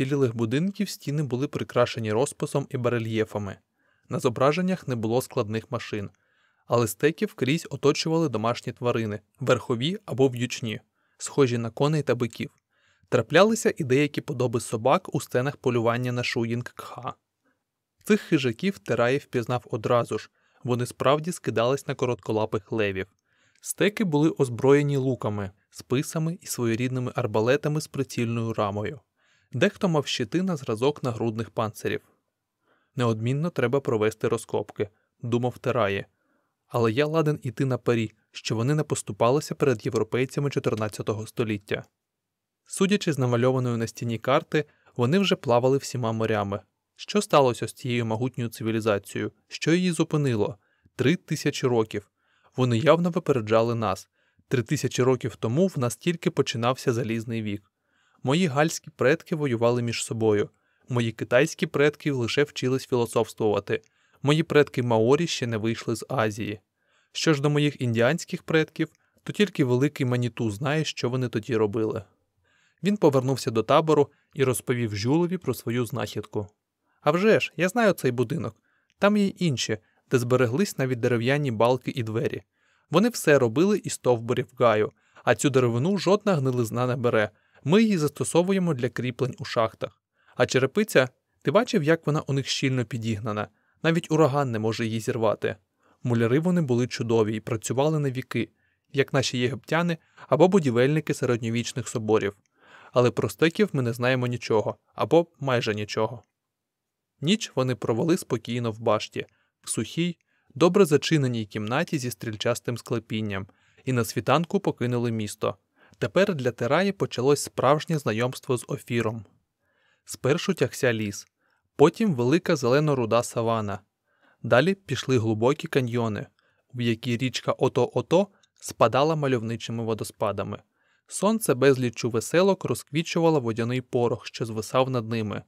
вцілілих будинків стіни були прикрашені розписом і барельєфами. На зображеннях не було складних машин, але стеків крізь оточували домашні тварини, верхові або в'ючні, схожі на коней та биків. Траплялися і деякі подоби собак у сценах полювання на шуїнг кха. Цих хижаків Терай впізнав одразу ж, вони справді скидались на коротколапих левів. Стеки були озброєні луками, списами і своєрідними арбалетами з прицільною рамою. Дехто мав щити на зразок нагрудних панцирів. Неодмінно треба провести розкопки, думав Терає. Але я ладен іти на парі, що вони не поступалися перед європейцями 14 століття. Судячи з намальованої на стіні карти, вони вже плавали всіма морями. Що сталося з цією могутньою цивілізацією? Що її зупинило? Три тисячі років. Вони явно випереджали нас. Три тисячі років тому в нас тільки починався залізний вік. Мої гальські предки воювали між собою. Мої китайські предки лише вчились філософствувати. Мої предки Маорі ще не вийшли з Азії. Що ж до моїх індіанських предків, то тільки великий маніту знає, що вони тоді робили. Він повернувся до табору і розповів Жюлові про свою знахідку. «А вже ж, я знаю цей будинок. Там є інші, де збереглись навіть дерев'яні балки і двері. Вони все робили із стовбурів гаю, а цю деревину жодна гнилизна не бере. Ми її застосовуємо для кріплень у шахтах. А черепиця, ти бачив, як вона у них щільно підігнана, навіть ураган не може її зірвати. Муляри вони були чудові і працювали на віки, як наші єгиптяни або будівельники середньовічних соборів. Але про стеків ми не знаємо нічого або майже нічого. Ніч вони провели спокійно в башті, в сухій, добре зачиненій кімнаті зі стрільчастим склепінням, і на світанку покинули місто. Тепер для Тераї почалось справжнє знайомство з офіром. Спершу тягся ліс, потім велика зелено-руда савана. Далі пішли глибокі каньйони, в які річка Ото-Ото спадала мальовничими водоспадами. Сонце безліччю веселок розквічувало водяний порох, що звисав над ними.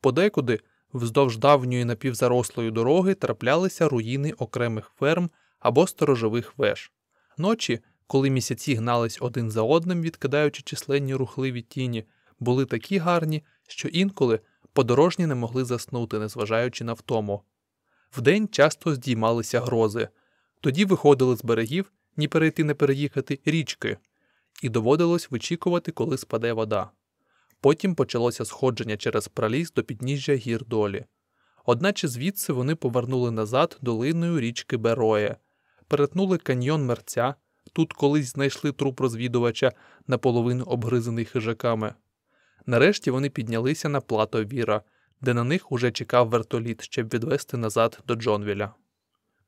Подекуди, вздовж давньої напівзарослої дороги, траплялися руїни окремих ферм або сторожових веж. Ночі, коли місяці гнались один за одним, відкидаючи численні рухливі тіні, були такі гарні, що інколи подорожні не могли заснути, незважаючи на втому. Вдень часто здіймалися грози, тоді виходили з берегів, ні перейти не переїхати річки, і доводилось вичікувати, коли спаде вода. Потім почалося сходження через праліз до підніжжя гір долі. Одначе звідси вони повернули назад долиною річки Бероє, перетнули каньйон мерця, тут колись знайшли труп розвідувача, наполовину обгризаний хижаками. Нарешті вони піднялися на плато Віра, де на них уже чекав вертоліт, щоб відвести назад до Джонвіля.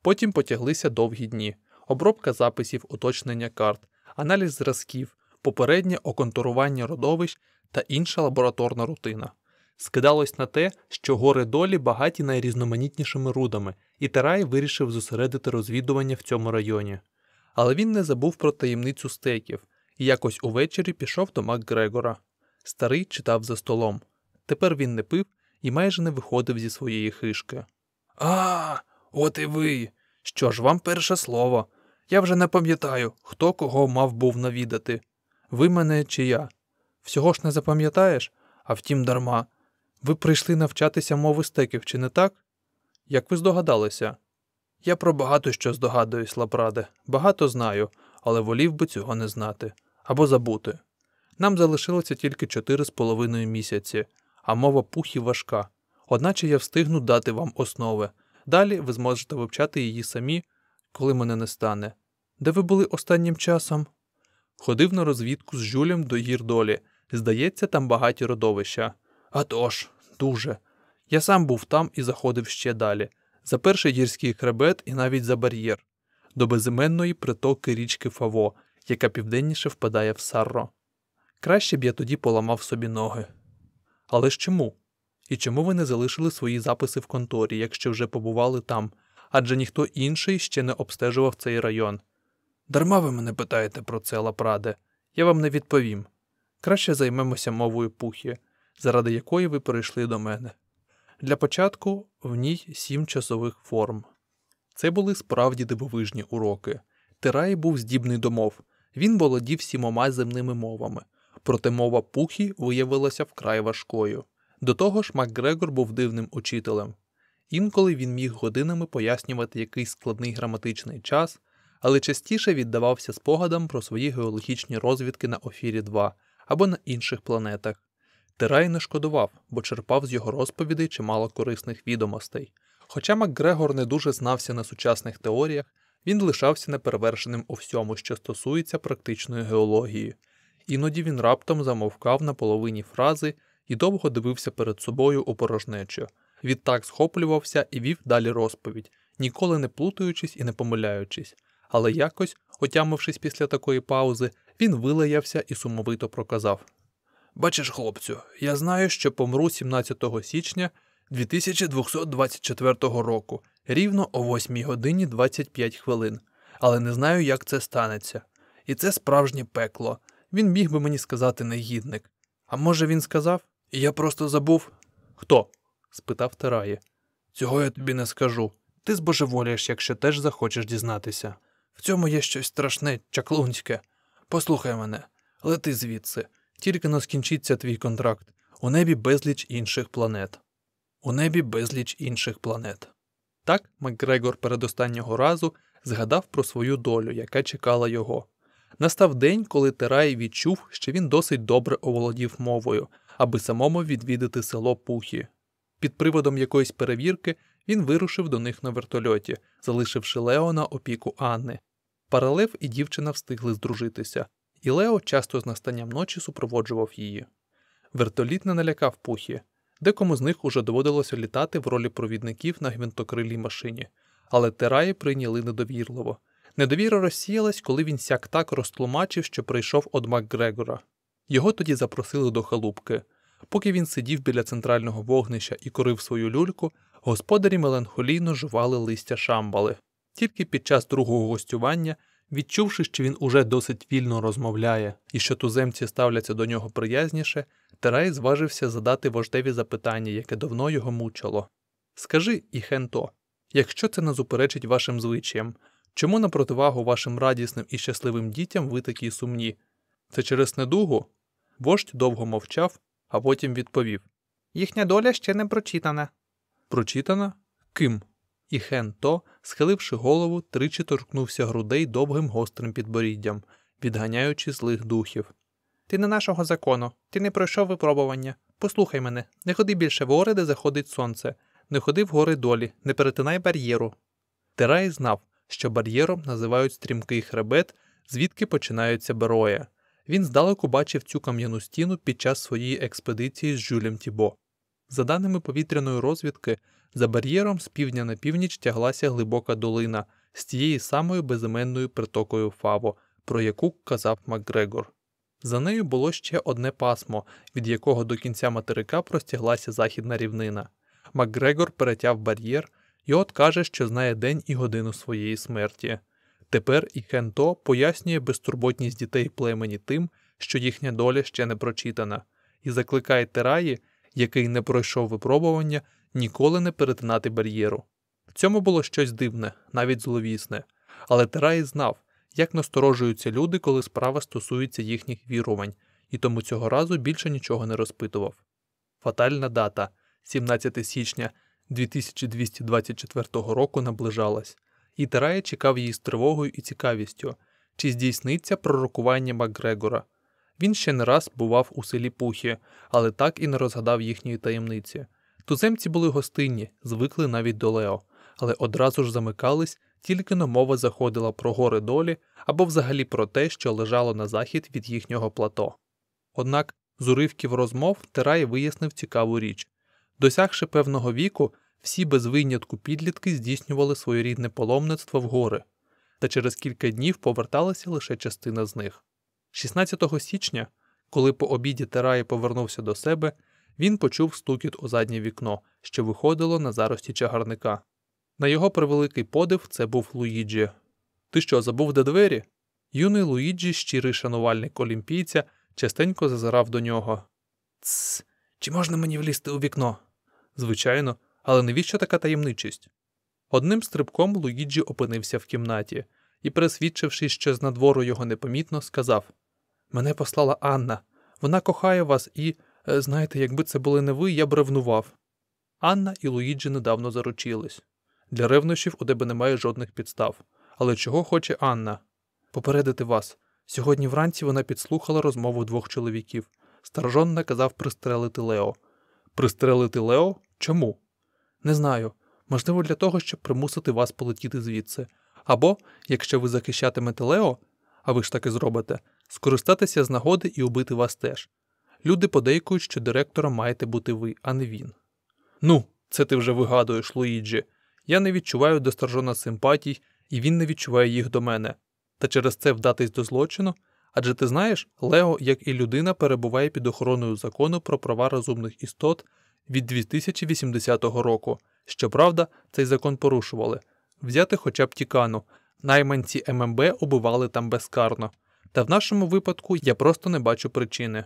Потім потяглися довгі дні, обробка записів, уточнення карт, аналіз зразків, попереднє оконтурування родовищ та інша лабораторна рутина. Скидалось на те, що гори долі багаті найрізноманітнішими рудами, і Тарай вирішив зосередити розвідування в цьому районі. Але він не забув про таємницю стейків і якось увечері пішов до МакГрегора. Старий читав за столом. Тепер він не пив і майже не виходив зі своєї хишки. А, от і ви. Що ж вам перше слово? Я вже не пам'ятаю, хто кого мав був навідати. Ви мене чи я? Всього ж не запам'ятаєш, а втім, дарма. Ви прийшли навчатися мови стеків, чи не так? Як ви здогадалися? Я про багато що здогадуюсь, Лапраде, багато знаю, але волів би цього не знати або забути. Нам залишилося тільки чотири з половиною місяці, а мова пухі важка, одначе я встигну дати вам основи. Далі ви зможете вивчати її самі, коли мене не стане. Де ви були останнім часом? Ходив на розвідку з жулем до гір долі. Здається, там багаті родовища. «А тож, дуже. Я сам був там і заходив ще далі, за перший гірський хребет і навіть за бар'єр, до безіменної притоки річки Фаво, яка південніше впадає в Сарро. Краще б я тоді поламав собі ноги. Але ж чому? І чому ви не залишили свої записи в конторі, якщо вже побували там, адже ніхто інший ще не обстежував цей район? Дарма ви мене питаєте про це, Лапраде, я вам не відповім. Краще займемося мовою пухі, заради якої ви перейшли до мене. Для початку в ній сім часових форм. Це були справді дивовижні уроки. Терай був здібний до мов, він володів сімома земними мовами, проте мова пухі виявилася вкрай важкою. До того ж, Макгрегор був дивним учителем. Інколи він міг годинами пояснювати якийсь складний граматичний час, але частіше віддавався спогадам про свої геологічні розвідки на Офірі 2 або на інших планетах. Терай не шкодував, бо черпав з його розповідей чимало корисних відомостей. Хоча Макгрегор не дуже знався на сучасних теоріях, він лишався неперевершеним у всьому, що стосується практичної геології. Іноді він раптом замовкав на половині фрази і довго дивився перед собою у порожнечу. Відтак схоплювався і вів далі розповідь, ніколи не плутаючись і не помиляючись. Але якось, отямившись після такої паузи, він вилаявся і сумовито проказав: Бачиш, хлопцю, я знаю, що помру 17 січня 2224 року, рівно о 8 годині 25 хвилин, але не знаю, як це станеться. І це справжнє пекло. Він міг би мені сказати негідник. А може він сказав, і я просто забув? Хто? спитав Терає. Цього я тобі не скажу. Ти збожеволієш, якщо теж захочеш дізнатися. В цьому є щось страшне, чаклунське. Послухай мене, лети звідси, тільки но скінчиться твій контракт. У небі безліч інших планет. У небі безліч інших планет. Так Макгрегор передостаннього разу згадав про свою долю, яка чекала його. Настав день, коли Терай відчув, що він досить добре оволодів мовою, аби самому відвідати село Пухі. Під приводом якоїсь перевірки він вирушив до них на вертольоті, залишивши Лео на опіку Анни. Паралев і дівчина встигли здружитися, і Лео часто з настанням ночі супроводжував її. Вертоліт не налякав пухі, декому з них уже доводилося літати в ролі провідників на гвинтокрилій машині, але тераї прийняли недовірливо. Недовіра розсіялась, коли він сяк так розтлумачив, що прийшов од Макгрегора. Його тоді запросили до халупки. Поки він сидів біля центрального вогнища і корив свою люльку, господарі меланхолійно жували листя шамбали. Тільки під час другого гостювання, відчувши, що він уже досить вільно розмовляє і що туземці ставляться до нього приязніше, Терай зважився задати вождеві запитання, яке давно його мучило. Скажи, Іхенто, якщо це не зуперечить вашим звичаям, чому на противагу вашим радісним і щасливим дітям ви такі сумні? Це через недугу? Вождь довго мовчав, а потім відповів Їхня доля ще не прочитана. Прочитана? Ким? І Хен То, схиливши голову, тричі торкнувся грудей довгим гострим підборіддям, відганяючи злих духів. Ти не нашого закону, ти не пройшов випробування. Послухай мене, не ходи більше в гори, де заходить сонце, не ходи в гори долі, не перетинай бар'єру. Терай знав, що бар'єром називають стрімкий хребет, звідки починаються бероя. Він здалеку бачив цю кам'яну стіну під час своєї експедиції з Жюлем Тібо. За даними повітряної розвідки, за бар'єром з півдня на північ тяглася глибока долина з тією самою безіменною притокою Фаво, про яку казав Макгрегор. За нею було ще одне пасмо, від якого до кінця материка простяглася західна рівнина. Макгрегор перетяв бар'єр і от каже, що знає день і годину своєї смерті. Тепер і Хенто пояснює безтурботність дітей племені тим, що їхня доля ще не прочитана, і закликає Тераї, який не пройшов випробування, ніколи не перетинати бар'єру. В цьому було щось дивне, навіть зловісне, але Тераї знав, як насторожуються люди, коли справа стосується їхніх вірувань, і тому цього разу більше нічого не розпитував. Фатальна дата 17 січня 2224 року наближалась, і Терай чекав її з тривогою і цікавістю, чи здійсниться пророкування Макгрегора. Він ще не раз бував у селі Пухі, але так і не розгадав їхньої таємниці. Туземці були гостинні, звикли навіть до Лео, але одразу ж замикались, тільки но мова заходила про гори долі або взагалі про те, що лежало на захід від їхнього плато. Однак з уривків розмов Терай вияснив цікаву річ досягши певного віку, всі без винятку підлітки здійснювали своєрідне паломництво в гори, та через кілька днів поверталася лише частина з них. 16 січня, коли по обіді Терай повернувся до себе, він почув стукіт у заднє вікно, що виходило на зарості чагарника. На його превеликий подив це був Луїджі. Ти що, забув де двері? Юний Луїджі, щирий шанувальник олімпійця, частенько зазирав до нього. Тсс, чи можна мені влізти у вікно? Звичайно, але навіщо така таємничість? Одним стрибком Луїджі опинився в кімнаті і, пересвідчившись, що з надвору його непомітно, сказав Мене послала Анна. Вона кохає вас і. «Е, Знаєте, якби це були не ви, я б ревнував. Анна і Луїджі недавно заручились. Для ревнощів у тебе немає жодних підстав. Але чого хоче Анна? Попередити вас. Сьогодні вранці вона підслухала розмову двох чоловіків. Старжон наказав пристрелити Лео. Пристрелити Лео? Чому? Не знаю. Можливо, для того, щоб примусити вас полетіти звідси. Або, якщо ви захищатимете Лео, а ви ж таки зробите, скористатися з нагоди і убити вас теж. Люди подейкують, що директором маєте бути ви, а не він. Ну, це ти вже вигадуєш, Луїджі. Я не відчуваю до Старжона симпатій, і він не відчуває їх до мене. Та через це вдатись до злочину. Адже ти знаєш, Лео, як і людина, перебуває під охороною закону про права розумних істот від 2080 року. Щоправда, цей закон порушували взяти хоча б тікану. Найманці ММБ убивали там безкарно. Та в нашому випадку я просто не бачу причини.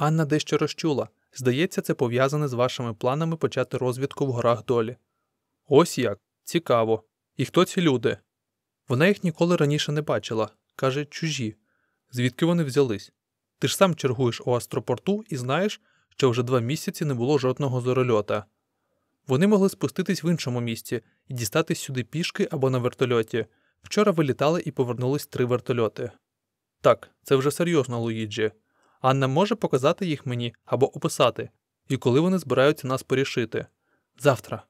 Анна дещо розчула. Здається, це пов'язане з вашими планами почати розвідку в горах долі. Ось як. Цікаво. І хто ці люди? Вона їх ніколи раніше не бачила. Каже, чужі. Звідки вони взялись? Ти ж сам чергуєш у астропорту і знаєш, що вже два місяці не було жодного зорольота. Вони могли спуститись в іншому місці і дістатись сюди пішки або на вертольоті. Вчора вилітали і повернулись три вертольоти. Так, це вже серйозно, Луїджі. Анна може показати їх мені або описати, і коли вони збираються нас порішити. Завтра.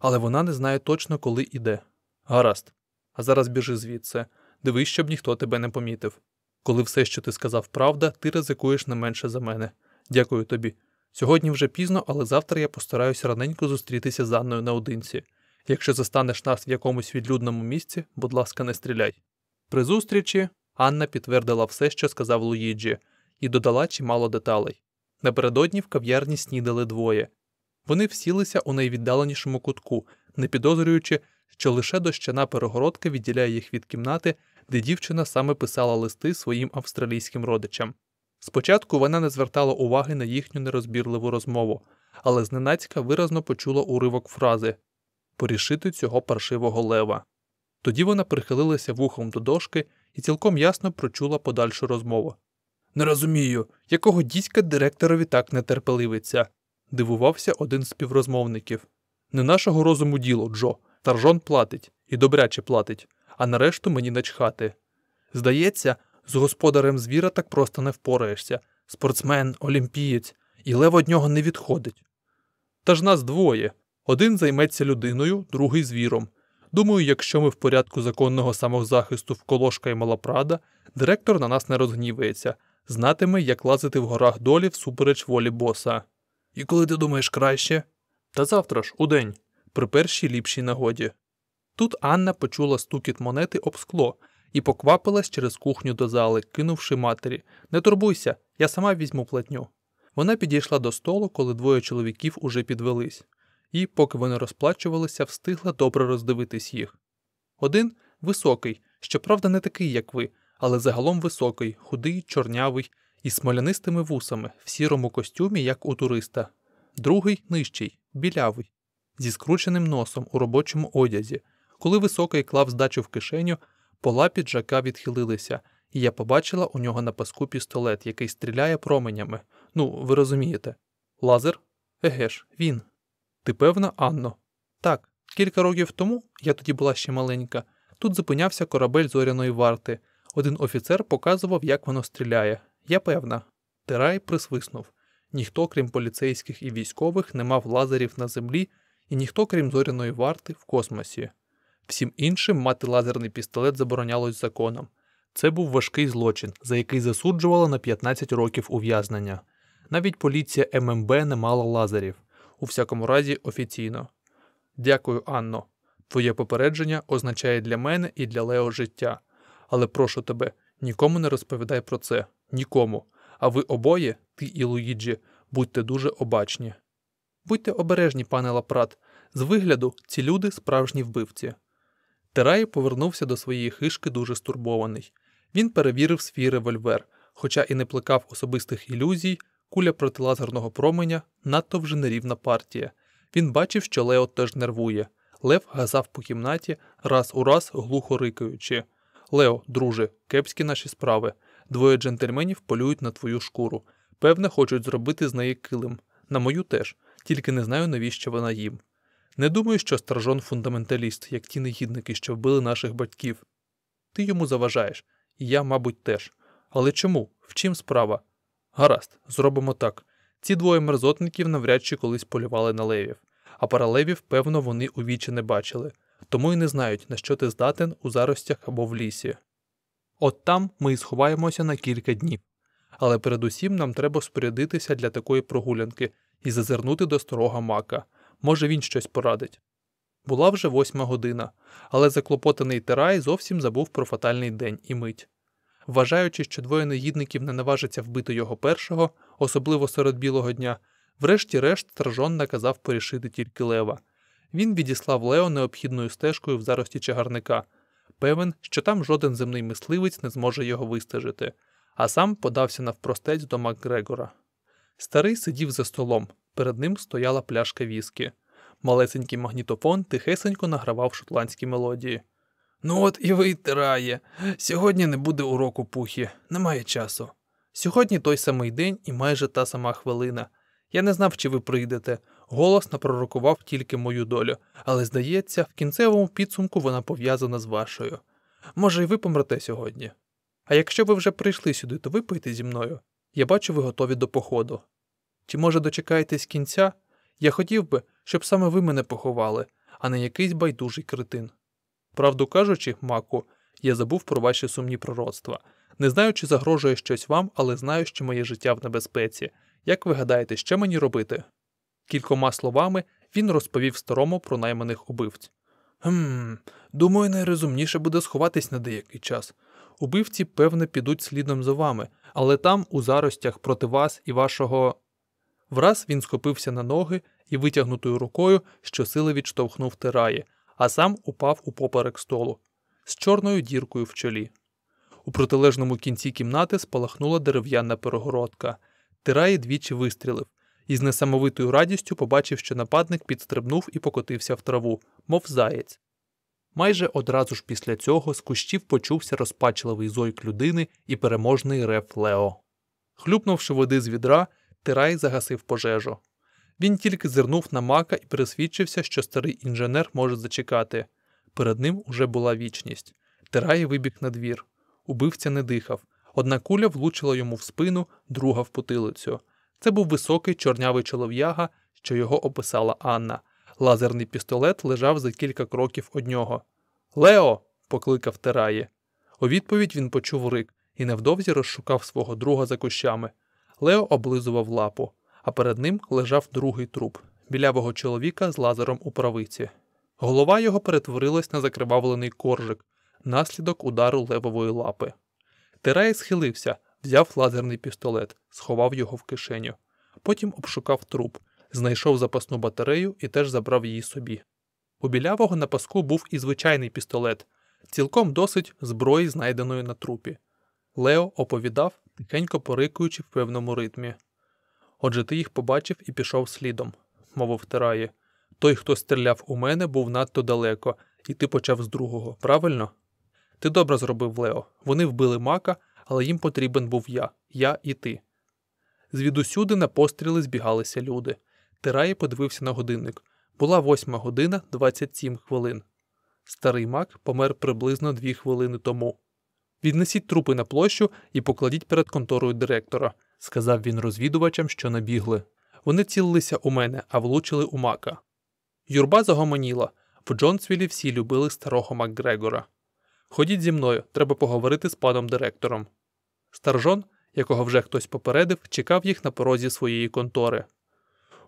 Але вона не знає точно, коли іде. Гаразд. А зараз біжи звідси. Дивись, щоб ніхто тебе не помітив. Коли все, що ти сказав, правда, ти ризикуєш не менше за мене. Дякую тобі. Сьогодні вже пізно, але завтра я постараюся раненько зустрітися з Анною наодинці. Якщо застанеш нас в якомусь відлюдному місці, будь ласка, не стріляй. При зустрічі Анна підтвердила все, що сказав Луїджі, і додала чимало деталей. Напередодні в кав'ярні снідали двоє. Вони всілися у найвіддаленішому кутку, не підозрюючи, що лише дощана перегородка відділяє їх від кімнати, де дівчина саме писала листи своїм австралійським родичам. Спочатку вона не звертала уваги на їхню нерозбірливу розмову, але зненацька виразно почула уривок фрази порішити цього паршивого лева. Тоді вона прихилилася вухом до дошки і цілком ясно прочула подальшу розмову. Не розумію, якого дідька директорові так нетерпеливиться, дивувався один з співрозмовників. Не нашого розуму діло, Джо. Таржон платить і добряче платить, а нарешту мені начхати. Здається, з господарем звіра так просто не впораєшся. Спортсмен, олімпієць, і лев од нього не відходить. Та ж нас двоє. Один займеться людиною, другий звіром. Думаю, якщо ми в порядку законного самозахисту в колошка і малапрада, директор на нас не розгнівається, знатиме, як лазити в горах долі всупереч волі боса. І коли ти думаєш краще? Та завтра ж, удень, при першій ліпшій нагоді. Тут Анна почула стукіт монети об скло і поквапилась через кухню до зали, кинувши матері Не турбуйся, я сама візьму платню. Вона підійшла до столу, коли двоє чоловіків уже підвелись, і, поки вони розплачувалися, встигла добре роздивитись їх. Один високий, щоправда, не такий, як ви, але загалом високий, худий, чорнявий, із смолянистими вусами, в сірому костюмі, як у туриста, другий нижчий, білявий, зі скрученим носом у робочому одязі. Коли високий клав здачу в кишеню, пола піджака відхилилися, і я побачила у нього на паску пістолет, який стріляє променями. Ну, ви розумієте. Лазер? Еге ж, він. Ти певна, Анно? Так, кілька років тому, я тоді була ще маленька, тут зупинявся корабель зоряної варти. Один офіцер показував, як воно стріляє. Я певна. Терай присвиснув. Ніхто, крім поліцейських і військових, не мав лазерів на землі, і ніхто, крім зоряної варти, в космосі. Всім іншим мати лазерний пістолет заборонялось законом. Це був важкий злочин, за який засуджували на 15 років ув'язнення. Навіть поліція ММБ не мала лазерів, у всякому разі офіційно. Дякую, Анно. Твоє попередження означає для мене і для Лео життя. Але прошу тебе, нікому не розповідай про це, нікому. А ви обоє, ти і Луїджі, будьте дуже обачні. Будьте обережні, пане Лапрат. З вигляду ці люди справжні вбивці. Терай повернувся до своєї хишки дуже стурбований. Він перевірив свій револьвер, хоча і не плекав особистих ілюзій, куля протилазерного променя надто вже нерівна партія. Він бачив, що Лео теж нервує. Лев газав по кімнаті, раз у раз глухо рикаючи. Лео, друже, кепські наші справи. Двоє джентльменів полюють на твою шкуру. Певне, хочуть зробити з неї килим. На мою теж, тільки не знаю, навіщо вона їм. Не думаю, що стражон фундаменталіст, як ті негідники, що вбили наших батьків. Ти йому заважаєш, і я, мабуть, теж. Але чому? В чим справа? Гаразд, зробимо так. Ці двоє мерзотників навряд чи колись полювали на левів, а паралевів, певно, вони у вічі не бачили, тому й не знають, на що ти здатен у заростях або в лісі. От там ми й сховаємося на кілька днів. Але передусім нам треба спорядитися для такої прогулянки і зазирнути до старого мака. Може, він щось порадить. Була вже восьма година, але заклопотаний Терай зовсім забув про фатальний день і мить. Вважаючи, що двоє негідників не наважаться вбити його першого, особливо серед білого дня, врешті-решт стражон наказав порішити тільки лева. Він відіслав Лео необхідною стежкою в зарості чагарника, певен, що там жоден земний мисливець не зможе його вистежити, а сам подався навпростець до Макгрегора. Старий сидів за столом, перед ним стояла пляшка віскі. Малесенький магнітофон тихесенько награвав шотландські мелодії. Ну от і витирає. Сьогодні не буде уроку пухі, немає часу. Сьогодні той самий день і майже та сама хвилина. Я не знав, чи ви прийдете. Голос напророкував тільки мою долю, але, здається, в кінцевому підсумку вона пов'язана з вашою. Може, і ви помрете сьогодні. А якщо ви вже прийшли сюди, то випийте зі мною. Я бачу, ви готові до походу. Чи, може, дочекаєтесь кінця? Я хотів би, щоб саме ви мене поховали, а не якийсь байдужий критин. Правду кажучи, Маку, я забув про ваші сумні пророцтва. Не знаю, чи загрожує щось вам, але знаю, що моє життя в небезпеці. Як ви гадаєте, що мені робити? Кількома словами він розповів старому про найманих убивць. Хм, думаю, найрозумніше буде сховатись на деякий час. Убивці, певне, підуть слідом за вами, але там, у заростях проти вас і вашого. Враз він схопився на ноги і витягнутою рукою щосили відштовхнув тираї, а сам упав у поперек столу з чорною діркою в чолі. У протилежному кінці кімнати спалахнула дерев'яна перегородка. Тираї двічі вистрілив, і з несамовитою радістю побачив, що нападник підстрибнув і покотився в траву, мов заєць. Майже одразу ж після цього з кущів почувся розпачливий зойк людини і переможний рев Лео. Хлюпнувши води з відра, Тирай загасив пожежу. Він тільки зирнув на мака і пересвідчився, що старий інженер може зачекати. Перед ним уже була вічність. Тирай вибіг на двір. Убивця не дихав. Одна куля влучила йому в спину, друга в потилицю. Це був високий чорнявий чолов'яга, що його описала Анна. Лазерний пістолет лежав за кілька кроків од нього. Лео. покликав Тераї. У відповідь він почув рик і невдовзі розшукав свого друга за кущами. Лео облизував лапу, а перед ним лежав другий труп білявого чоловіка з лазером у правиці. Голова його перетворилась на закривавлений коржик, наслідок удару левової лапи. Терай схилився, взяв лазерний пістолет, сховав його в кишеню. Потім обшукав труп, знайшов запасну батарею і теж забрав її собі. У білявого на паску був і звичайний пістолет, цілком досить зброї, знайденої на трупі. Лео оповідав, тихенько порикуючи в певному ритмі. Отже, ти їх побачив і пішов слідом, мовив Терає. Той, хто стріляв у мене, був надто далеко, і ти почав з другого, правильно? Ти добре зробив, Лео. Вони вбили мака, але їм потрібен був я, я і ти. Звідусюди на постріли збігалися люди. Тираї подивився на годинник. Була восьма година 27 хвилин. Старий мак помер приблизно дві хвилини тому. Віднесіть трупи на площу і покладіть перед конторою директора, сказав він розвідувачам, що набігли. Вони цілилися у мене, а влучили у мака. Юрба загомоніла. В Джонсвілі всі любили старого Макгрегора. Ходіть зі мною, треба поговорити з паном директором. Старжон, якого вже хтось попередив, чекав їх на порозі своєї контори.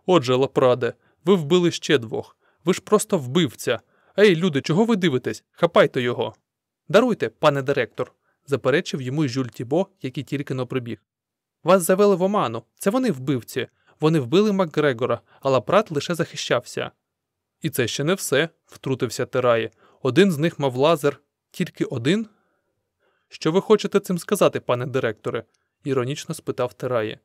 Отже, Лапраде, ви вбили ще двох. Ви ж просто вбивця. Ей, люди, чого ви дивитесь? Хапайте його. Даруйте, пане директор, заперечив йому Жюль Тібо, який тільки но прибіг. Вас завели в оману. Це вони вбивці. Вони вбили Макгрегора, а Лапрат лише захищався. І це ще не все, втрутився Терає. Один з них мав лазер. Тільки один? Що ви хочете цим сказати, пане директоре? іронічно спитав Терає.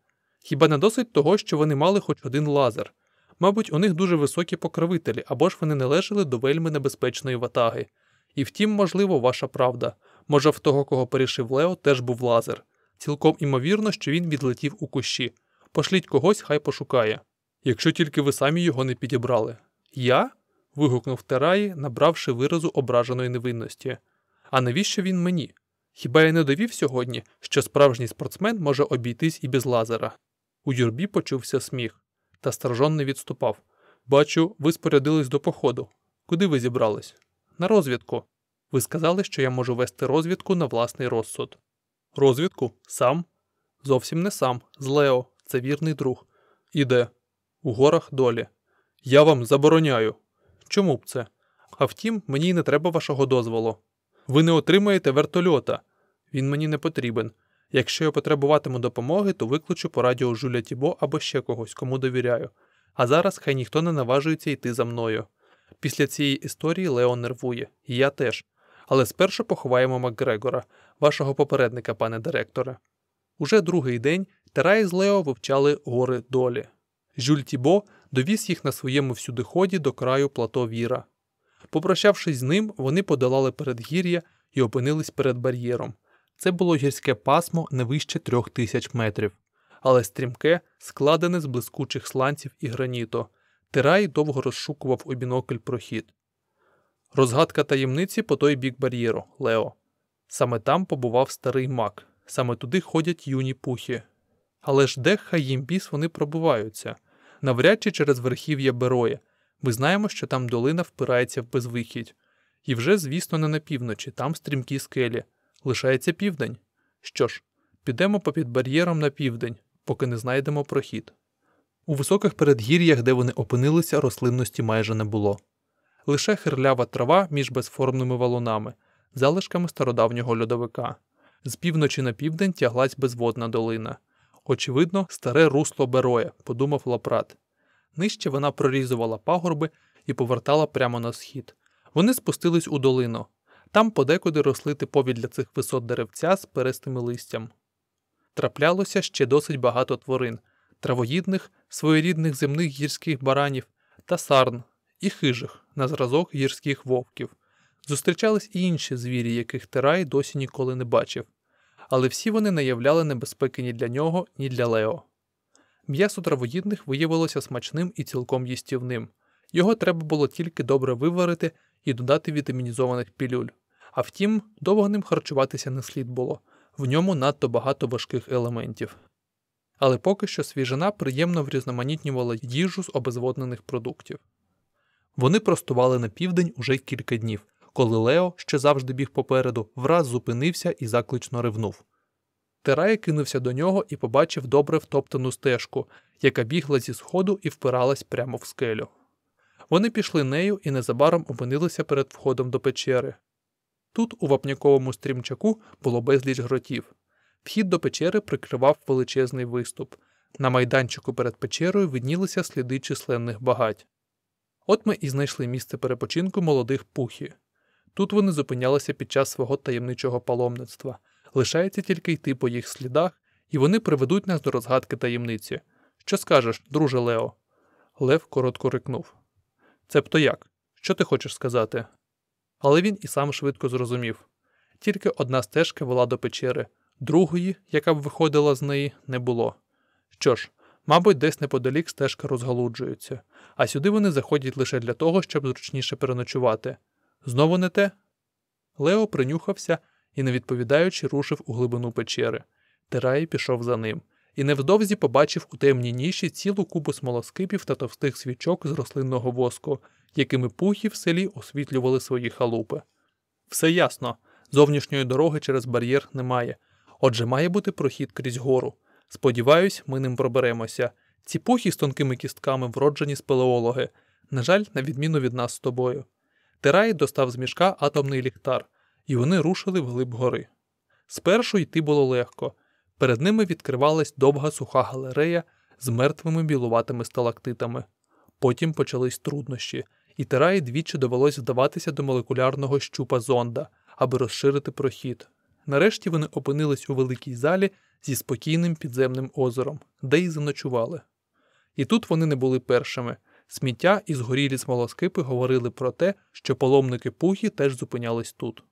Хіба не досить того, що вони мали хоч один лазер? Мабуть, у них дуже високі покровителі, або ж вони належали до вельми небезпечної ватаги. І втім, можливо, ваша правда. Може, в того, кого перешив Лео, теж був лазер. Цілком імовірно, що він відлетів у кущі. Пошліть когось, хай пошукає. Якщо тільки ви самі його не підібрали. Я? вигукнув Тераї, набравши виразу ображеної невинності. А навіщо він мені? Хіба я не довів сьогодні, що справжній спортсмен може обійтись і без лазера? У юрбі почувся сміх, та стражон не відступав. Бачу, ви спорядились до походу. Куди ви зібрались? На розвідку. Ви сказали, що я можу вести розвідку на власний розсуд. Розвідку? Сам? Зовсім не сам. З Лео, це вірний друг. Іде. У горах долі. Я вам забороняю. Чому б це? А втім, мені й не треба вашого дозволу. Ви не отримаєте вертольота. Він мені не потрібен. Якщо я потребуватиму допомоги, то викличу по радіо Жуля Тібо або ще когось, кому довіряю. А зараз хай ніхто не наважується йти за мною. Після цієї історії Лео нервує, і я теж. Але спершу поховаємо Макгрегора, вашого попередника, пане директоре. Уже другий день Терай з Лео вивчали гори долі. Жюль Тібо довіз їх на своєму всюдиході до краю плато Віра. Попрощавшись з ним, вони подолали передгір'я і опинились перед бар'єром. Це було гірське пасмо не вище трьох тисяч метрів, але стрімке, складене з блискучих сланців і граніту. Терай довго розшукував у бінокль прохід. Розгадка таємниці по той бік бар'єру, Лео. Саме там побував старий мак, саме туди ходять юні пухи. Але ж де хай їм біс вони пробуваються, навряд чи через верхів'я Бероя. Ми знаємо, що там долина впирається в безвихідь. І вже, звісно, не на півночі, там стрімкі скелі. Лишається південь. Що ж, підемо попід бар'єром на південь, поки не знайдемо прохід. У високих передгір'ях, де вони опинилися, рослинності майже не було. Лише хирлява трава між безформними валунами, залишками стародавнього льодовика. З півночі на південь тяглась безводна долина. Очевидно, старе русло Бероя, подумав Лапрат. Нижче вона прорізувала пагорби і повертала прямо на схід. Вони спустились у долину. Там подекуди росли типові для цих висот деревця з перистими листям. Траплялося ще досить багато тварин травоїдних, своєрідних земних гірських баранів та сарн, і хижих на зразок гірських вовків. Зустрічались і інші звірі, яких Терай досі ніколи не бачив, але всі вони не являли небезпеки ні для нього, ні для Лео. М'ясо травоїдних виявилося смачним і цілком їстівним. Його треба було тільки добре виварити і додати вітамінізованих пілюль. А втім, довго ним харчуватися не слід було, в ньому надто багато важких елементів. Але поки що свіжина приємно врізноманітнювала їжу з обезводнених продуктів. Вони простували на південь уже кілька днів, коли Лео, що завжди біг попереду, враз зупинився і заклично ревнув. Терай кинувся до нього і побачив добре втоптану стежку, яка бігла зі сходу і впиралась прямо в скелю. Вони пішли нею і незабаром опинилися перед входом до печери. Тут, у вапняковому стрімчаку, було безліч гротів. Вхід до печери прикривав величезний виступ. На майданчику перед печерою виднілися сліди численних багать. От ми і знайшли місце перепочинку молодих пухі. Тут вони зупинялися під час свого таємничого паломництва. Лишається тільки йти по їх слідах, і вони приведуть нас до розгадки таємниці. Що скажеш, друже Лео? Лев коротко рикнув. Цебто як? Що ти хочеш сказати? Але він і сам швидко зрозумів тільки одна стежка вела до печери, другої, яка б виходила з неї, не було. Що ж, мабуть, десь неподалік стежка розгалуджується, а сюди вони заходять лише для того, щоб зручніше переночувати. Знову не те? Лео принюхався і, не відповідаючи, рушив у глибину печери. Терай пішов за ним, і невдовзі побачив у темній ніші цілу купу смолоскипів та товстих свічок з рослинного воску, якими пухи в селі освітлювали свої халупи. Все ясно, зовнішньої дороги через бар'єр немає. Отже, має бути прохід крізь гору. Сподіваюсь, ми ним проберемося. Ці пухи з тонкими кістками вроджені спелеологи. На жаль, на відміну від нас з тобою. Терай достав з мішка атомний ліхтар, і вони рушили вглиб гори. Спершу йти було легко. Перед ними відкривалась довга суха галерея з мертвими білуватими сталактитами. Потім почались труднощі, і Тераї двічі довелось вдаватися до молекулярного щупа зонда, аби розширити прохід. Нарешті вони опинились у великій залі зі спокійним підземним озером, де й заночували. І тут вони не були першими. Сміття і згорілі смолоскипи говорили про те, що паломники пухі теж зупинялись тут.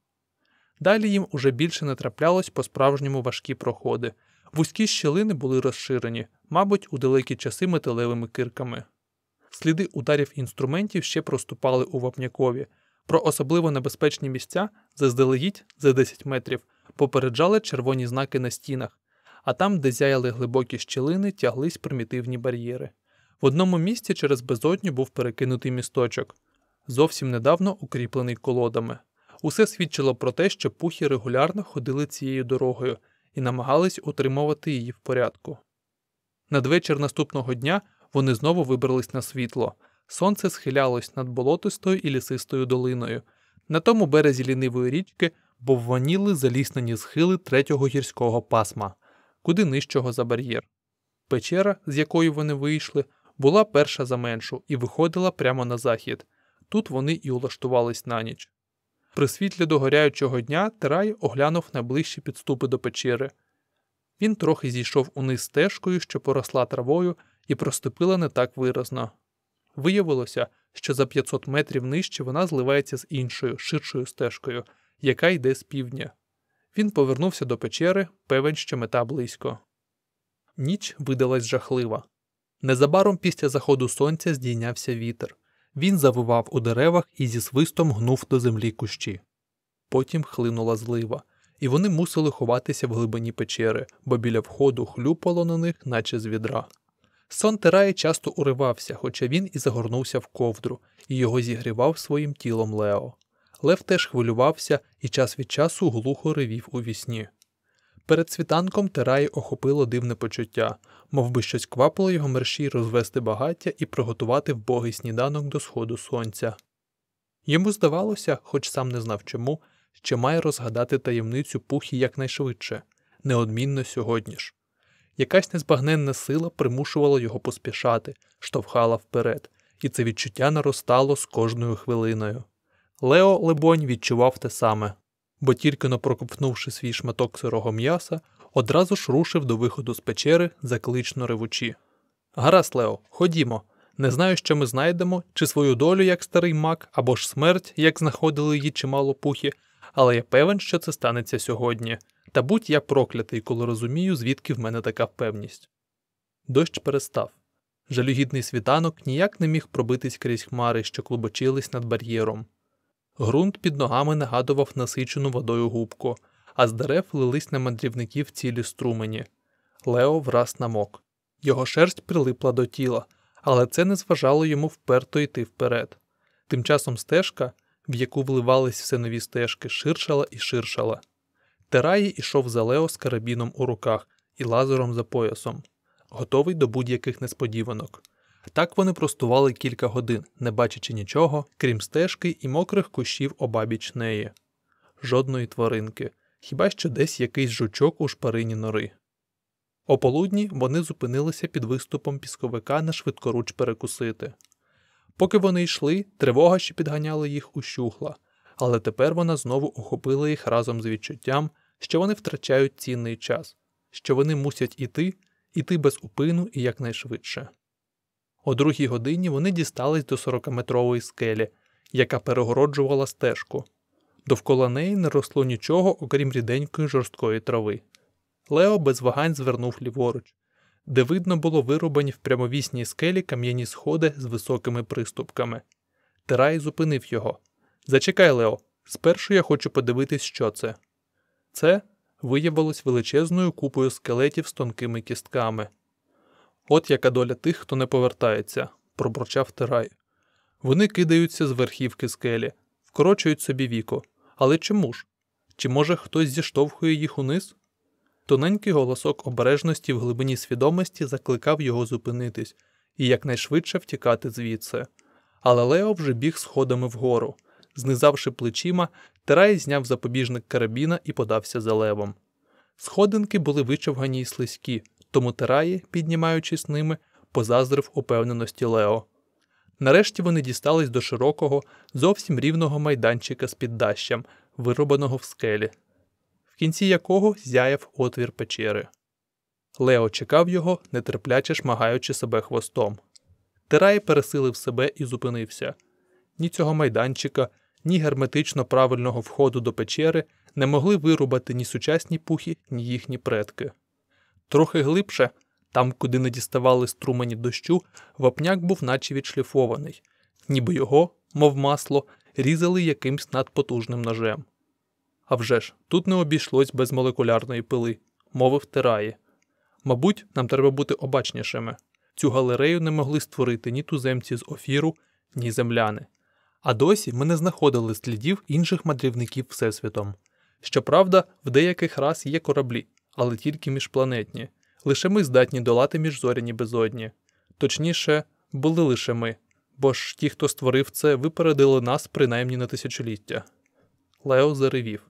Далі їм уже більше не траплялось по справжньому важкі проходи. Вузькі щілини були розширені, мабуть, у далекі часи металевими кирками. Сліди ударів інструментів ще проступали у вапнякові. Про особливо небезпечні місця заздалегідь за 10 метрів попереджали червоні знаки на стінах, а там, де зяяли глибокі щілини, тяглись примітивні бар'єри. В одному місці через безодню був перекинутий місточок, зовсім недавно укріплений колодами. Усе свідчило про те, що пухи регулярно ходили цією дорогою і намагались утримувати її в порядку. Надвечір наступного дня вони знову вибрались на світло. Сонце схилялось над болотистою і лісистою долиною. На тому березі лінивої річки бовваніли заліснені схили третього гірського пасма, куди нижчого за бар'єр. Печера, з якої вони вийшли, була перша за меншу і виходила прямо на захід. Тут вони і улаштувались на ніч. При світлі догоряючого дня Терай оглянув найближчі підступи до печери. Він трохи зійшов униз стежкою, що поросла травою, і проступила не так виразно. Виявилося, що за 500 метрів нижче вона зливається з іншою, ширшою стежкою, яка йде з півдня. Він повернувся до печери, певен, що мета близько. Ніч видалась жахлива. Незабаром після заходу сонця здійнявся вітер. Він завивав у деревах і зі свистом гнув до землі кущі. Потім хлинула злива, і вони мусили ховатися в глибині печери, бо біля входу хлюпало на них, наче з відра. Сон Тераї часто уривався, хоча він і загорнувся в ковдру, і його зігрівав своїм тілом Лео. Лев теж хвилювався і час від часу глухо ревів у вісні. Перед світанком Тераї охопило дивне почуття, мов би щось квапило його мерщій розвести багаття і приготувати вбогий сніданок до сходу сонця. Йому здавалося, хоч сам не знав чому, що має розгадати таємницю пухі якнайшвидше, неодмінно сьогодні ж. Якась незбагненна сила примушувала його поспішати, штовхала вперед, і це відчуття наростало з кожною хвилиною. Лео, лебонь, відчував те саме, бо тільки но проковтнувши свій шматок сирого м'яса, одразу ж рушив до виходу з печери, заклично ревучі. Гаразд, Лео, ходімо. Не знаю, що ми знайдемо, чи свою долю, як старий мак, або ж смерть, як знаходили її чимало пухи, але я певен, що це станеться сьогодні. Та будь я проклятий, коли розумію, звідки в мене така впевність. Дощ перестав. Жалюгідний світанок ніяк не міг пробитись крізь хмари, що клубочились над бар'єром. Грунт під ногами нагадував насичену водою губку, а з дерев лились на мандрівників цілі струмені. Лео враз намок. Його шерсть прилипла до тіла, але це не зважало йому вперто йти вперед. Тим часом стежка, в яку вливались все нові стежки, ширшала і ширшала. Тераї ішов за Лео з карабіном у руках і лазером за поясом, готовий до будь-яких несподіванок. Так вони простували кілька годин, не бачачи нічого, крім стежки і мокрих кущів обабіч неї. Жодної тваринки, хіба що десь якийсь жучок у шпарині нори. О полудні вони зупинилися під виступом пісковика на швидкоруч перекусити. Поки вони йшли, тривога, що підганяла їх, ущухла, але тепер вона знову охопила їх разом з відчуттям, що вони втрачають цінний час, що вони мусять іти, іти без упину і якнайшвидше. О другій годині вони дістались до 40-метрової скелі, яка перегороджувала стежку. Довкола неї не росло нічого, окрім ріденької жорсткої трави. Лео без вагань звернув ліворуч, де видно було вирубані в прямовісній скелі кам'яні сходи з високими приступками. Терай зупинив його. Зачекай, Лео, спершу я хочу подивитись, що це. Це виявилось величезною купою скелетів з тонкими кістками. От яка доля тих, хто не повертається, пробурчав Терай. Вони кидаються з верхівки скелі, вкорочують собі віко. Але чому ж? Чи може хтось зіштовхує їх униз? Тоненький голосок обережності в глибині свідомості закликав його зупинитись і якнайшвидше втікати звідси. Але Лео вже біг сходами вгору. Знизавши плечима, Терай зняв запобіжник карабіна і подався за левом. Сходинки були вичовгані й слизькі, тому Тераї, піднімаючись ними, позаздрив упевненості Лео. Нарешті вони дістались до широкого, зовсім рівного майданчика з піддащем, вирубаного в скелі, в кінці якого зяяв отвір печери. Лео чекав його, нетерпляче шмагаючи себе хвостом. Терай пересилив себе і зупинився. Ні цього майданчика, ні герметично правильного входу до печери не могли вирубати ні сучасні пухи, ні їхні предки. Трохи глибше, там, куди не діставали струмені дощу, вапняк був наче відшліфований, ніби його, мов масло, різали якимсь надпотужним ножем. А вже ж, тут не обійшлось без молекулярної пили, мовив Тераї. Мабуть, нам треба бути обачнішими. Цю галерею не могли створити ні туземці з офіру, ні земляни. А досі ми не знаходили слідів інших мандрівників Всесвітом. Щоправда, в деяких раз є кораблі, але тільки міжпланетні. Лише ми здатні долати міжзоряні безодні. Точніше, були лише ми, бо ж ті, хто створив це, випередили нас принаймні на тисячоліття. Лео заревів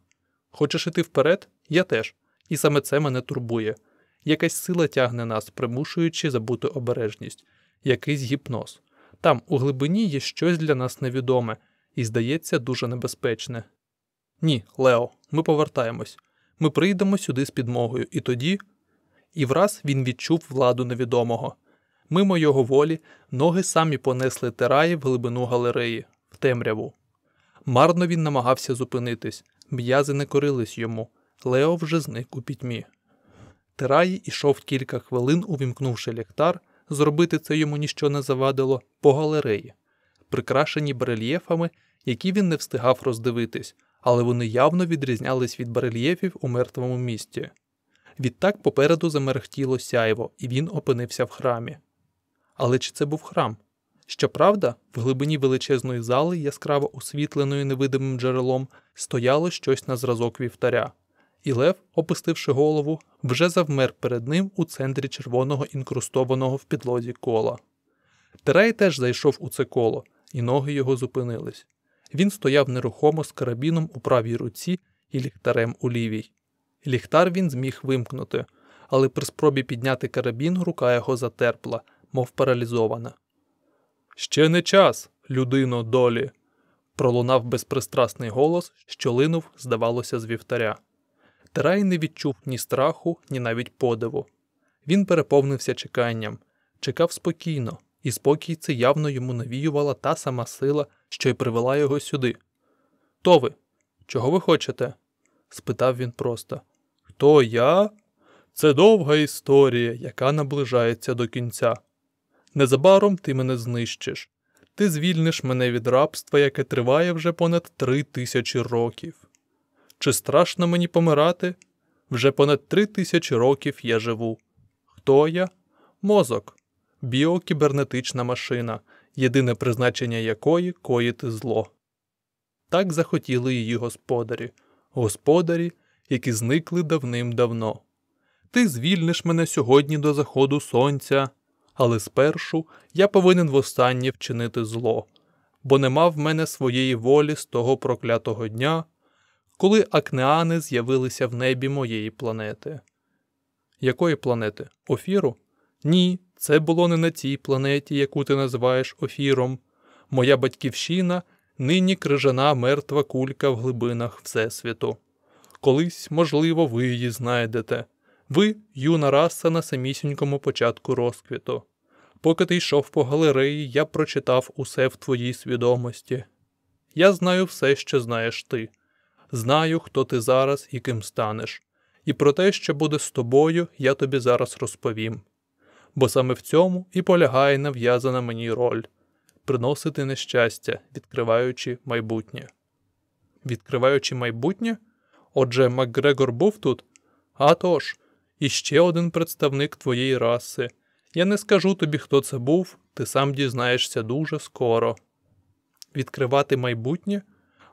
Хочеш іти вперед? Я теж. І саме це мене турбує. Якась сила тягне нас, примушуючи забути обережність, якийсь гіпноз. Там, у глибині, є щось для нас невідоме і, здається, дуже небезпечне. Ні, Лео, ми повертаємось. Ми прийдемо сюди з підмогою, і тоді. І враз він відчув владу невідомого. Мимо його волі, ноги самі понесли тераї в глибину галереї, в темряву. Марно він намагався зупинитись, м'язи не корились йому. Лео вже зник у пітьмі. Тераї ішов кілька хвилин, увімкнувши ліхтар, зробити це йому ніщо не завадило, по галереї, прикрашені барельєфами, які він не встигав роздивитись, але вони явно відрізнялись від барельєфів у мертвому місті. Відтак попереду замерехтіло сяйво, і він опинився в храмі. Але чи це був храм? Щоправда, в глибині величезної зали, яскраво освітленої невидимим джерелом, стояло щось на зразок вівтаря, і Лев, опустивши голову, вже завмер перед ним у центрі червоного інкрустованого в підлозі кола. Терей теж зайшов у це коло, і ноги його зупинились. Він стояв нерухомо з карабіном у правій руці і ліхтарем у лівій. Ліхтар він зміг вимкнути, але при спробі підняти карабін рука його затерпла, мов паралізована. Ще не час, людино долі, пролунав безпристрасний голос, що линув, здавалося, з вівтаря. Терай не відчув ні страху, ні навіть подиву. Він переповнився чеканням, чекав спокійно, і спокій це явно йому навіювала та сама сила, що й привела його сюди. «Хто ви? Чого ви хочете? спитав він просто. Хто я? Це довга історія, яка наближається до кінця. Незабаром ти мене знищиш. Ти звільниш мене від рабства, яке триває вже понад три тисячі років. Чи страшно мені помирати? Вже понад три тисячі років я живу. Хто я? Мозок, біокібернетична машина, єдине призначення якої коїти зло. Так захотіли її господарі, господарі, які зникли давним-давно. Ти звільниш мене сьогодні до заходу сонця, але спершу я повинен востаннє вчинити зло, бо нема в мене своєї волі з того проклятого дня, коли акнеани з'явилися в небі моєї планети. Якої планети? Офіру? Ні, це було не на цій планеті, яку ти називаєш Офіром. Моя батьківщина нині крижана мертва кулька в глибинах Всесвіту. Колись, можливо, ви її знайдете. Ви юна раса на самісінькому початку розквіту. Поки ти йшов по галереї, я прочитав усе в твоїй свідомості. Я знаю все, що знаєш ти. Знаю, хто ти зараз і ким станеш, і про те, що буде з тобою, я тобі зараз розповім. Бо саме в цьому і полягає нав'язана мені роль приносити нещастя, відкриваючи майбутнє. Відкриваючи майбутнє? Отже, Макгрегор був тут? А тож, іще один представник твоєї раси. Я не скажу тобі, хто це був, ти сам дізнаєшся дуже скоро. Відкривати майбутнє?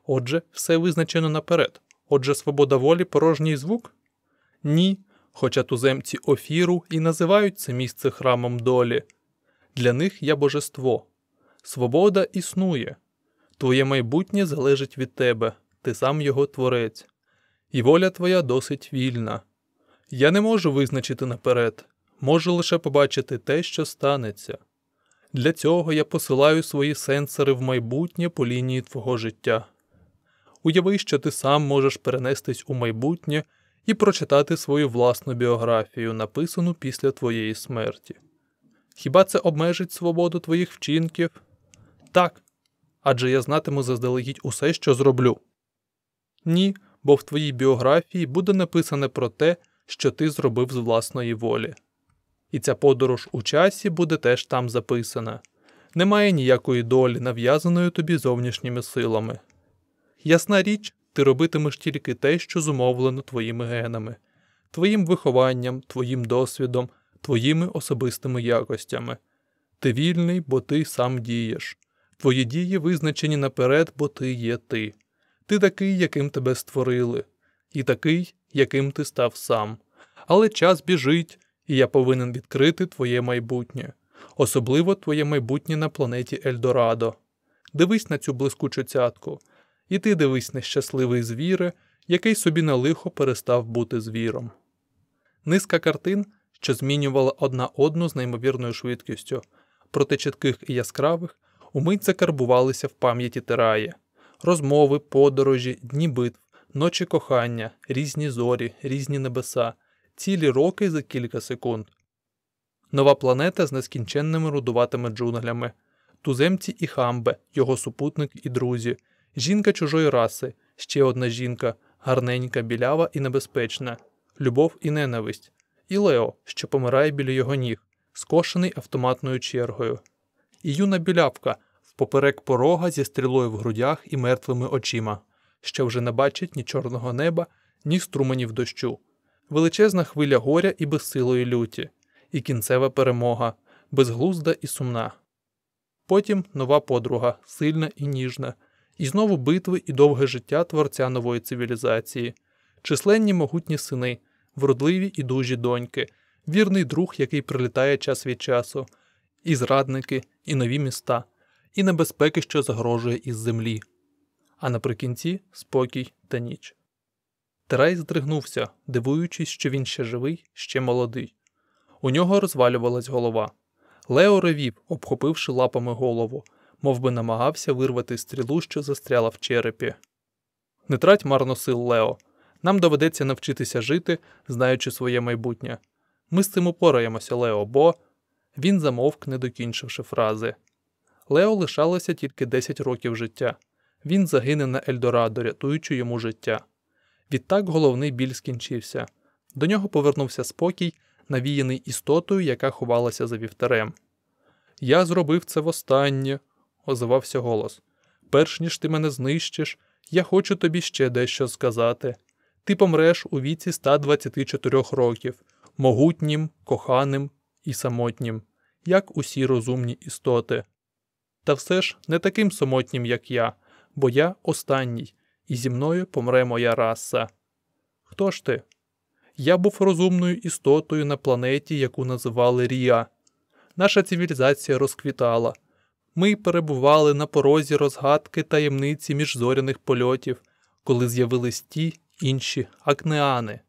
Отже, все визначено наперед. Отже, свобода волі порожній звук? Ні, хоча туземці офіру і називають це місце храмом долі. Для них я божество. Свобода існує. Твоє майбутнє залежить від тебе, ти сам його творець, і воля твоя досить вільна. Я не можу визначити наперед, можу лише побачити те, що станеться. Для цього я посилаю свої сенсори в майбутнє по лінії твого життя. Уяви, що ти сам можеш перенестись у майбутнє і прочитати свою власну біографію, написану після твоєї смерті. Хіба це обмежить свободу твоїх вчинків? Так. Адже я знатиму заздалегідь усе, що зроблю. Ні, бо в твоїй біографії буде написане про те, що ти зробив з власної волі. І ця подорож у часі буде теж там записана. Немає ніякої долі, нав'язаної тобі зовнішніми силами. Ясна річ, ти робитимеш тільки те, що зумовлено твоїми генами, твоїм вихованням, твоїм досвідом, твоїми особистими якостями. Ти вільний, бо ти сам дієш. Твої дії визначені наперед, бо ти є ти. Ти такий, яким тебе створили, і такий, яким ти став сам. Але час біжить, і я повинен відкрити твоє майбутнє, особливо твоє майбутнє на планеті Ельдорадо. Дивись на цю блискучу цятку, і ти дивись на щасливий звіре, який собі на лихо перестав бути звіром. Низка картин, що змінювала одна одну з неймовірною швидкістю, проти чітких і яскравих, умить закарбувалися в пам'яті Тераї. Розмови, подорожі, дні битв, ночі кохання, різні зорі, різні небеса, цілі роки за кілька секунд. Нова планета з нескінченними рудуватими джунглями, туземці і хамбе, його супутник і друзі, жінка чужої раси, ще одна жінка, гарненька, білява і небезпечна, любов і ненависть, і Лео, що помирає біля його ніг, скошений автоматною чергою, і юна білявка впоперек порога зі стрілою в грудях і мертвими очима, що вже не бачить ні чорного неба, ні струменів дощу, величезна хвиля горя і безсилої люті, і кінцева перемога, безглузда і сумна. Потім нова подруга, сильна і ніжна, і знову битви і довге життя творця нової цивілізації, численні могутні сини, вродливі і дужі доньки, вірний друг, який прилітає час від часу, і зрадники, і нові міста, і небезпеки, що загрожує із землі. А наприкінці спокій та ніч. Терай здригнувся, дивуючись, що він ще живий, ще молодий. У нього розвалювалась голова. Лео ревів, обхопивши лапами голову, мов би намагався вирвати стрілу, що застряла в черепі. Не трать марно сил, Лео. Нам доведеться навчитися жити, знаючи своє майбутнє. Ми з цим упораємося, Лео, бо. Він замовк, не докінчивши фрази. Лео лишалося тільки 10 років життя. Він загине на Ельдорадо, рятуючи йому життя. Відтак головний біль скінчився. До нього повернувся спокій, навіяний істотою, яка ховалася за вівтарем. Я зробив це востаннє, озивався голос. Перш ніж ти мене знищиш, я хочу тобі ще дещо сказати. Ти помреш у віці 124 років, могутнім, коханим і самотнім, як усі розумні істоти. Та все ж не таким самотнім, як я, бо я останній, і зі мною помре моя раса. Хто ж ти? Я був розумною істотою на планеті, яку називали Рія. Наша цивілізація розквітала. Ми перебували на порозі розгадки таємниці міжзоряних польотів, коли з'явились ті інші акнеани.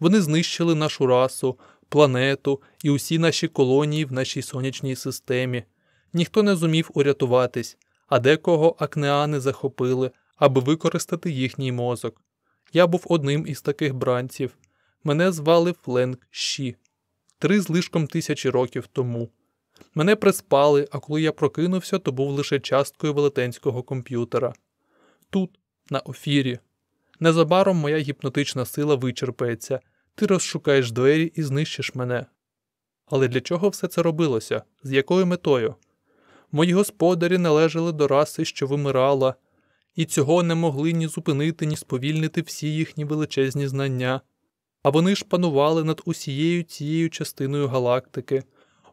Вони знищили нашу расу, планету і усі наші колонії в нашій сонячній системі. Ніхто не зумів урятуватись, а декого акнеани захопили, аби використати їхній мозок. Я був одним із таких бранців. Мене звали Фленк Щі. Три з лишком тисячі років тому. Мене приспали, а коли я прокинувся, то був лише часткою велетенського комп'ютера. Тут, на офірі. Незабаром моя гіпнотична сила вичерпається, ти розшукаєш двері і знищиш мене. Але для чого все це робилося? З якою метою? Мої господарі належали до раси, що вимирала, і цього не могли ні зупинити, ні сповільнити всі їхні величезні знання, а вони ж панували над усією цією частиною галактики.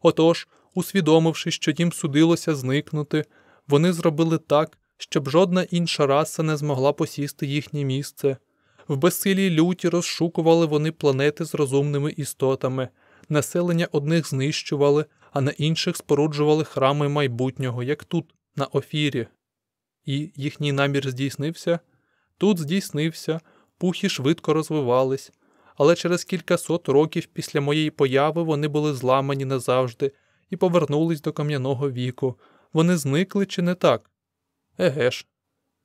Отож, усвідомивши, що їм судилося зникнути, вони зробили так, щоб жодна інша раса не змогла посісти їхнє місце. В безсилій люті розшукували вони планети з розумними істотами, населення одних знищували, а на інших споруджували храми майбутнього, як тут, на офірі. І їхній намір здійснився? Тут здійснився, пухи швидко розвивались, але через кількасот років після моєї появи вони були зламані назавжди і повернулись до кам'яного віку. Вони зникли чи не так? Еге ж,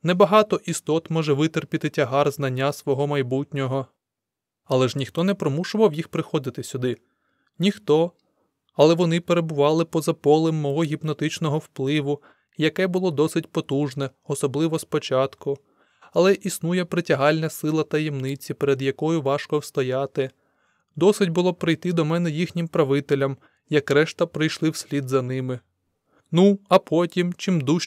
небагато істот може витерпіти тягар знання свого майбутнього. Але ж ніхто не примушував їх приходити сюди. Ніхто. Але вони перебували поза полем мого гіпнотичного впливу, яке було досить потужне, особливо спочатку. але існує притягальна сила таємниці, перед якою важко встояти. Досить було прийти до мене їхнім правителям, як решта прийшли вслід за ними. Ну, а потім, чим дужче